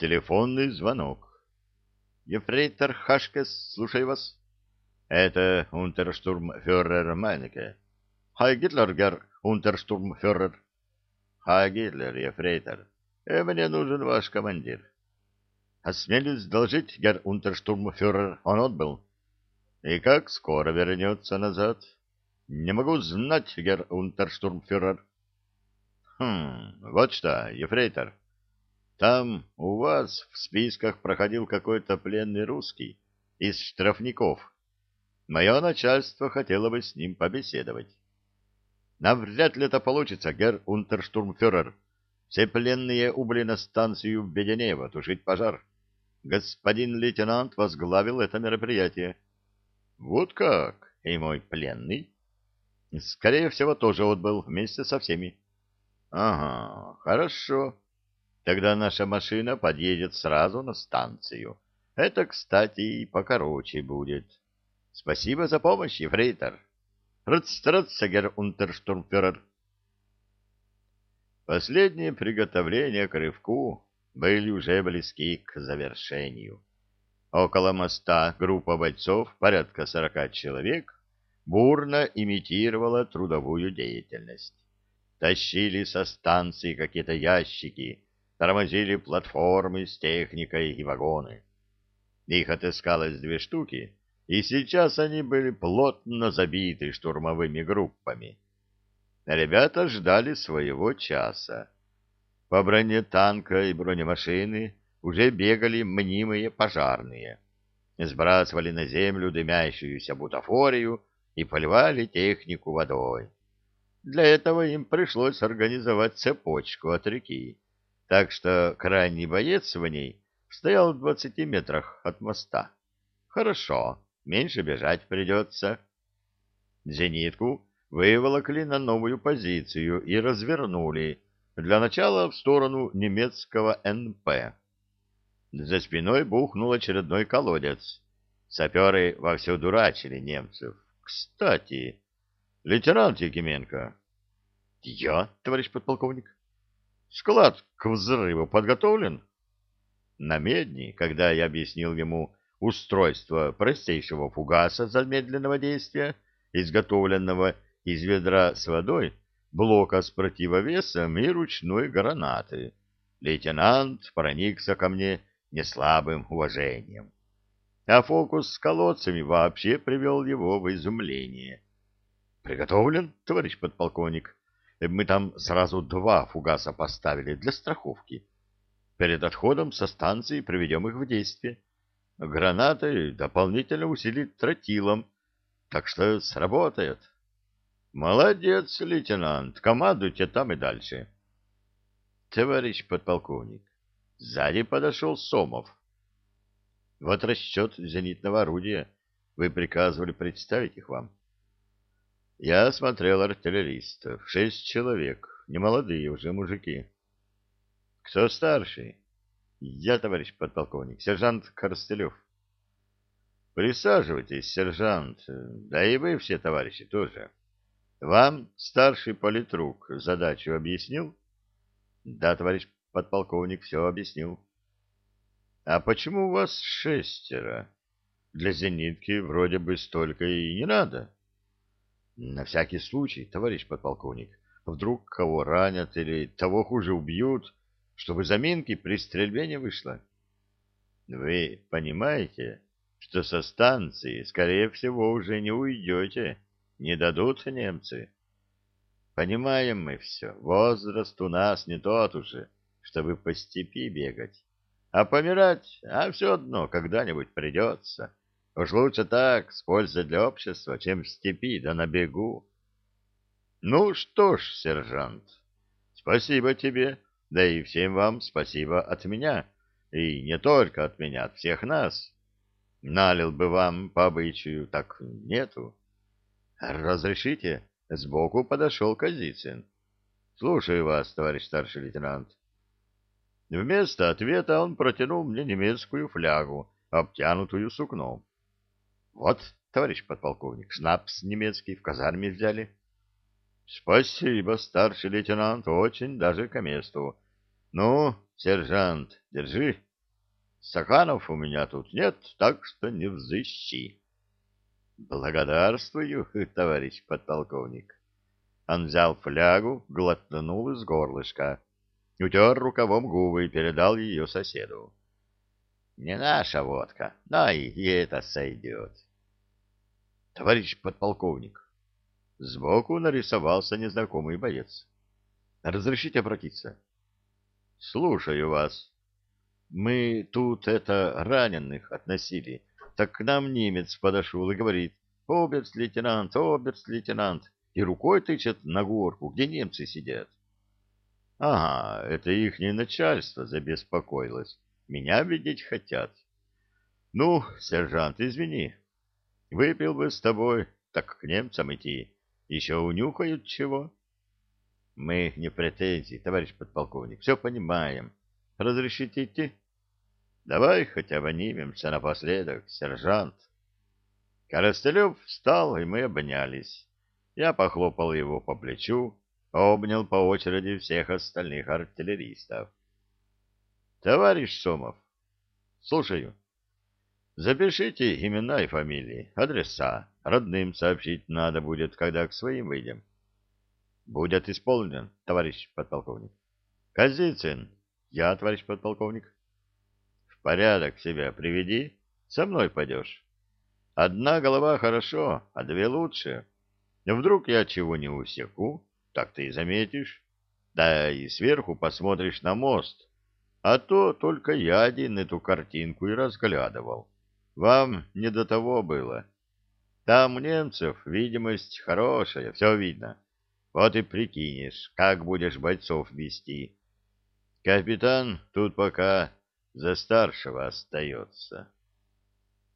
Телефонный звонок. Ефрейтор Хашкес, слушаю вас. Это унтерштурмфюрер Майнеке. Хай Гитлер, гер унтерштурмфюрер. Хай Гитлер, ефрейтор. Э, мне нужен ваш командир. Осмелюсь доложить, гер унтерштурмфюрер, он отбыл. И как скоро вернется назад? Не могу знать, гер унтерштурмфюрер. Хм, вот что, ефрейтор. Там у вас в списках проходил какой-то пленный русский из штрафников. Мое начальство хотело бы с ним побеседовать. Навряд ли это получится, гер унтерштурмфюрер. Все пленные убыли на станцию в Беденево тушить пожар. Господин лейтенант возглавил это мероприятие. Вот как? И мой пленный? Скорее всего, тоже отбыл вместе со всеми. Ага, хорошо. Тогда наша машина подъедет сразу на станцию. Это, кстати, и покороче будет. Спасибо за помощь, ефрейтор. Рацтрацгер унтерштурмфюрер. Последние приготовления к рывку были уже близки к завершению. Около моста группа бойцов, порядка сорока человек, бурно имитировала трудовую деятельность. Тащили со станции какие-то ящики, тормозили платформы с техникой и вагоны. Их отыскалось две штуки, и сейчас они были плотно забиты штурмовыми группами. Ребята ждали своего часа. По броне танка и бронемашины уже бегали мнимые пожарные. Сбрасывали на землю дымящуюся бутафорию и поливали технику водой. Для этого им пришлось организовать цепочку от реки так что крайний боец в ней стоял в двадцати метрах от моста. Хорошо, меньше бежать придется. Зенитку выволокли на новую позицию и развернули, для начала в сторону немецкого НП. За спиной бухнул очередной колодец. Саперы вовсю дурачили немцев. Кстати, лейтенант Якименко. — Я, товарищ подполковник. Склад к взрыву подготовлен? На медни, когда я объяснил ему устройство простейшего фугаса замедленного действия, изготовленного из ведра с водой, блока с противовесом и ручной гранаты, лейтенант проникся ко мне неслабым уважением. А фокус с колодцами вообще привел его в изумление. — Приготовлен, товарищ подполковник? Мы там сразу два фугаса поставили для страховки. Перед отходом со станции приведем их в действие. Гранаты дополнительно усилить тротилом, так что сработает. Молодец, лейтенант, командуйте там и дальше. Товарищ подполковник, сзади подошел Сомов. Вот расчет зенитного орудия. Вы приказывали представить их вам. Я смотрел артиллеристов. Шесть человек. Немолодые уже мужики. Кто старший? Я, товарищ подполковник, сержант Коростылев. Присаживайтесь, сержант. Да и вы все, товарищи, тоже. Вам старший политрук задачу объяснил? Да, товарищ подполковник, все объяснил. А почему у вас шестеро? Для зенитки вроде бы столько и не надо. На всякий случай, товарищ подполковник, вдруг кого ранят или того хуже убьют, чтобы заминки при стрельбе не вышло. Вы понимаете, что со станции, скорее всего, уже не уйдете, не дадут немцы. Понимаем мы все, возраст у нас не тот уже, чтобы по степи бегать. А помирать, а все одно когда-нибудь придется. Уж лучше так, с пользой для общества, чем в степи да на бегу. Ну что ж, сержант, спасибо тебе, да и всем вам спасибо от меня, и не только от меня, от всех нас. Налил бы вам по обычаю, так нету. Разрешите? Сбоку подошел Казицын. Слушаю вас, товарищ старший лейтенант. Вместо ответа он протянул мне немецкую флягу, обтянутую сукном. Вот, товарищ подполковник, шнапс немецкий в казарме взяли. Спасибо, старший лейтенант, очень даже к месту. Ну, сержант, держи, Стаканов у меня тут нет, так что не взыщи. Благодарствую, товарищ подполковник. Он взял флягу, глотнул из горлышка, утер рукавом губы и передал ее соседу. Не наша водка, но и это сойдет. Товарищ подполковник. Сбоку нарисовался незнакомый боец. Разрешите обратиться? Слушаю вас. Мы тут это раненых относили. Так к нам немец подошел и говорит, оберст-лейтенант, оберст-лейтенант, и рукой тычет на горку, где немцы сидят. Ага, это ихнее начальство забеспокоилось. Меня видеть хотят. Ну, сержант, извини. Выпил бы с тобой, так к немцам идти. Еще унюхают чего. Мы не претензии, товарищ подполковник, все понимаем. Разрешите идти? Давай хотя бы обнимемся напоследок, сержант. Коростылев встал, и мы обнялись. Я похлопал его по плечу, обнял по очереди всех остальных артиллеристов. Товарищ Сомов, слушаю. Запишите имена и фамилии, адреса. Родным сообщить надо будет, когда к своим выйдем. Будет исполнен, товарищ подполковник. Козицын, я, товарищ подполковник. В порядок себя приведи, со мной пойдешь. Одна голова хорошо, а две лучше. Вдруг я чего не усеку, так ты и заметишь. Да и сверху посмотришь на мост, а то только я один эту картинку и разглядывал. Вам не до того было. Там у немцев видимость хорошая, все видно. Вот и прикинешь, как будешь бойцов вести. Капитан тут пока за старшего остается.